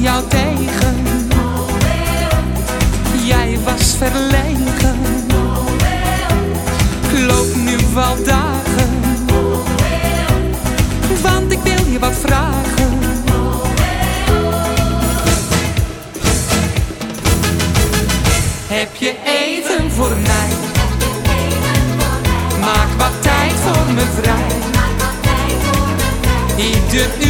jou tegen. Jij was verlegen. Loop nu al dagen. Want ik wil je wat vragen. Heb je even voor mij? Maak wat tijd voor me vrij. Ieder uur